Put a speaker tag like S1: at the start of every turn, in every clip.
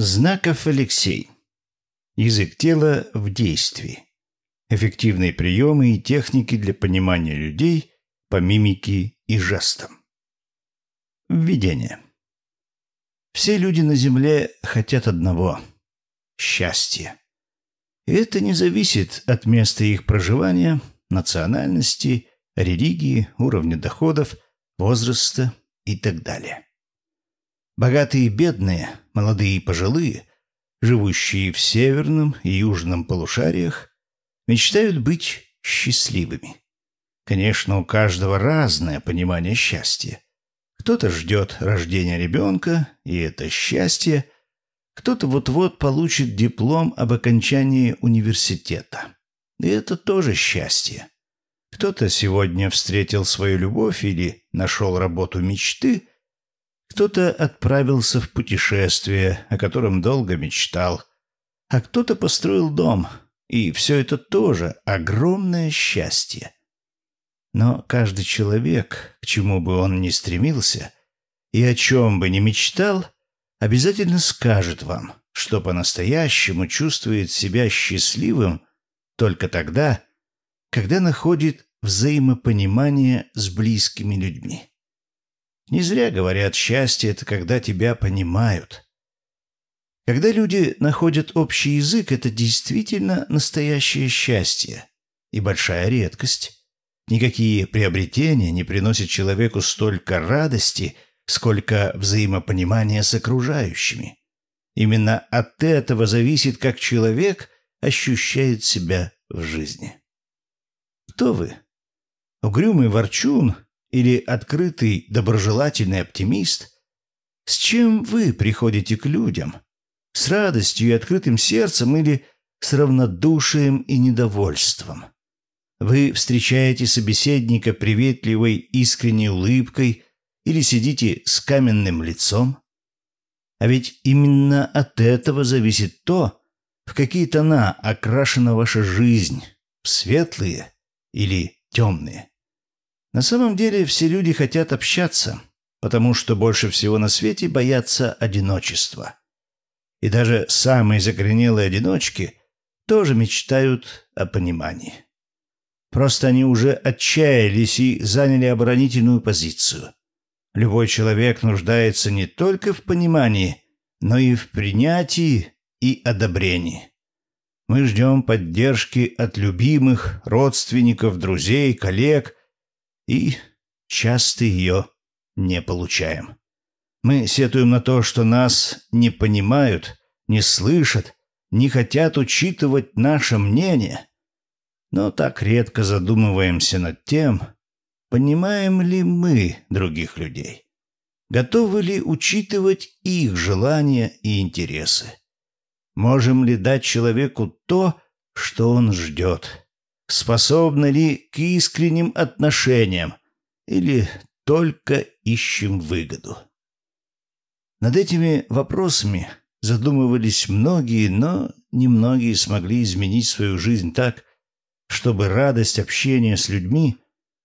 S1: Знаков Алексей. Язык тела в действии. Эффективные приемы и техники для понимания людей по мимике и жестам. Введение. Все люди на Земле хотят одного – счастья. И это не зависит от места их проживания, национальности, религии, уровня доходов, возраста и так далее. Богатые и бедные, молодые и пожилые, живущие в северном и южном полушариях, мечтают быть счастливыми. Конечно, у каждого разное понимание счастья. Кто-то ждет рождения ребенка, и это счастье. Кто-то вот-вот получит диплом об окончании университета. И это тоже счастье. Кто-то сегодня встретил свою любовь или нашел работу мечты, кто-то отправился в путешествие, о котором долго мечтал, а кто-то построил дом, и все это тоже огромное счастье. Но каждый человек, к чему бы он ни стремился и о чем бы ни мечтал, обязательно скажет вам, что по-настоящему чувствует себя счастливым только тогда, когда находит взаимопонимание с близкими людьми. Не зря говорят, счастье — это когда тебя понимают. Когда люди находят общий язык, это действительно настоящее счастье и большая редкость. Никакие приобретения не приносят человеку столько радости, сколько взаимопонимания с окружающими. Именно от этого зависит, как человек ощущает себя в жизни. Кто вы? Угрюмый ворчун или открытый, доброжелательный оптимист? С чем вы приходите к людям? С радостью и открытым сердцем или с равнодушием и недовольством? Вы встречаете собеседника приветливой, искренней улыбкой или сидите с каменным лицом? А ведь именно от этого зависит то, в какие тона окрашена ваша жизнь, в светлые или темные. На самом деле все люди хотят общаться, потому что больше всего на свете боятся одиночества. И даже самые закоренелые одиночки тоже мечтают о понимании. Просто они уже отчаялись и заняли оборонительную позицию. Любой человек нуждается не только в понимании, но и в принятии и одобрении. Мы ждем поддержки от любимых, родственников, друзей, коллег, и часто ее не получаем. Мы сетуем на то, что нас не понимают, не слышат, не хотят учитывать наше мнение, но так редко задумываемся над тем, понимаем ли мы других людей, готовы ли учитывать их желания и интересы, можем ли дать человеку то, что он ждет способны ли к искренним отношениям или только ищем выгоду. Над этими вопросами задумывались многие, но немногие смогли изменить свою жизнь так, чтобы радость общения с людьми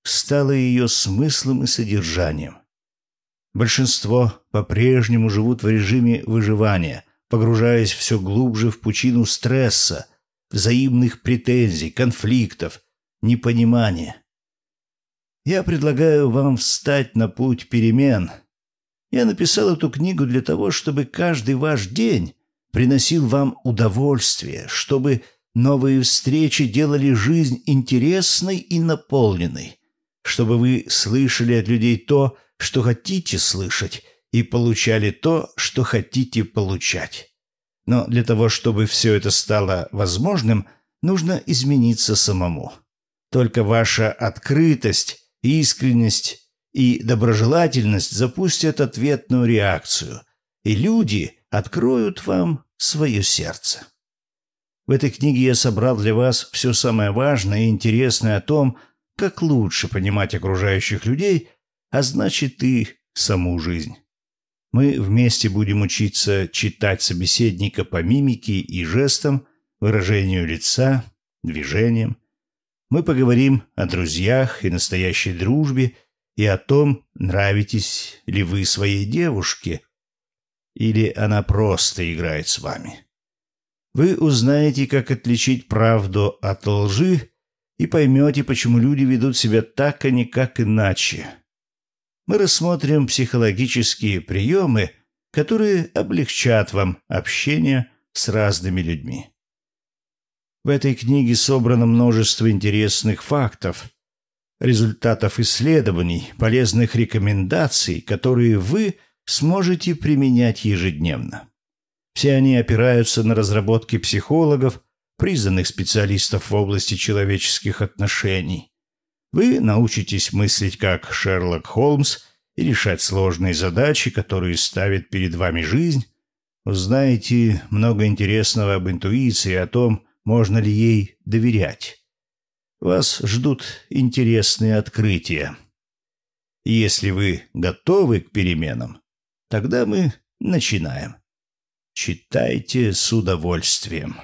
S1: стала ее смыслом и содержанием. Большинство по-прежнему живут в режиме выживания, погружаясь все глубже в пучину стресса – взаимных претензий, конфликтов, непонимания. Я предлагаю вам встать на путь перемен. Я написал эту книгу для того, чтобы каждый ваш день приносил вам удовольствие, чтобы новые встречи делали жизнь интересной и наполненной, чтобы вы слышали от людей то, что хотите слышать, и получали то, что хотите получать. Но для того, чтобы все это стало возможным, нужно измениться самому. Только ваша открытость, искренность и доброжелательность запустят ответную реакцию, и люди откроют вам свое сердце. В этой книге я собрал для вас все самое важное и интересное о том, как лучше понимать окружающих людей, а значит и саму жизнь. Мы вместе будем учиться читать собеседника по мимике и жестам, выражению лица, движениям. Мы поговорим о друзьях и настоящей дружбе и о том, нравитесь ли вы своей девушке. или она просто играет с вами. Вы узнаете, как отличить правду от лжи и поймете, почему люди ведут себя так, а не как иначе. Мы рассмотрим психологические приемы, которые облегчат вам общение с разными людьми. В этой книге собрано множество интересных фактов, результатов исследований, полезных рекомендаций, которые вы сможете применять ежедневно. Все они опираются на разработки психологов, признанных специалистов в области человеческих отношений. Вы научитесь мыслить как Шерлок Холмс и решать сложные задачи, которые ставит перед вами жизнь. Узнаете много интересного об интуиции, о том, можно ли ей доверять. Вас ждут интересные открытия. Если вы готовы к переменам, тогда мы начинаем. Читайте с удовольствием.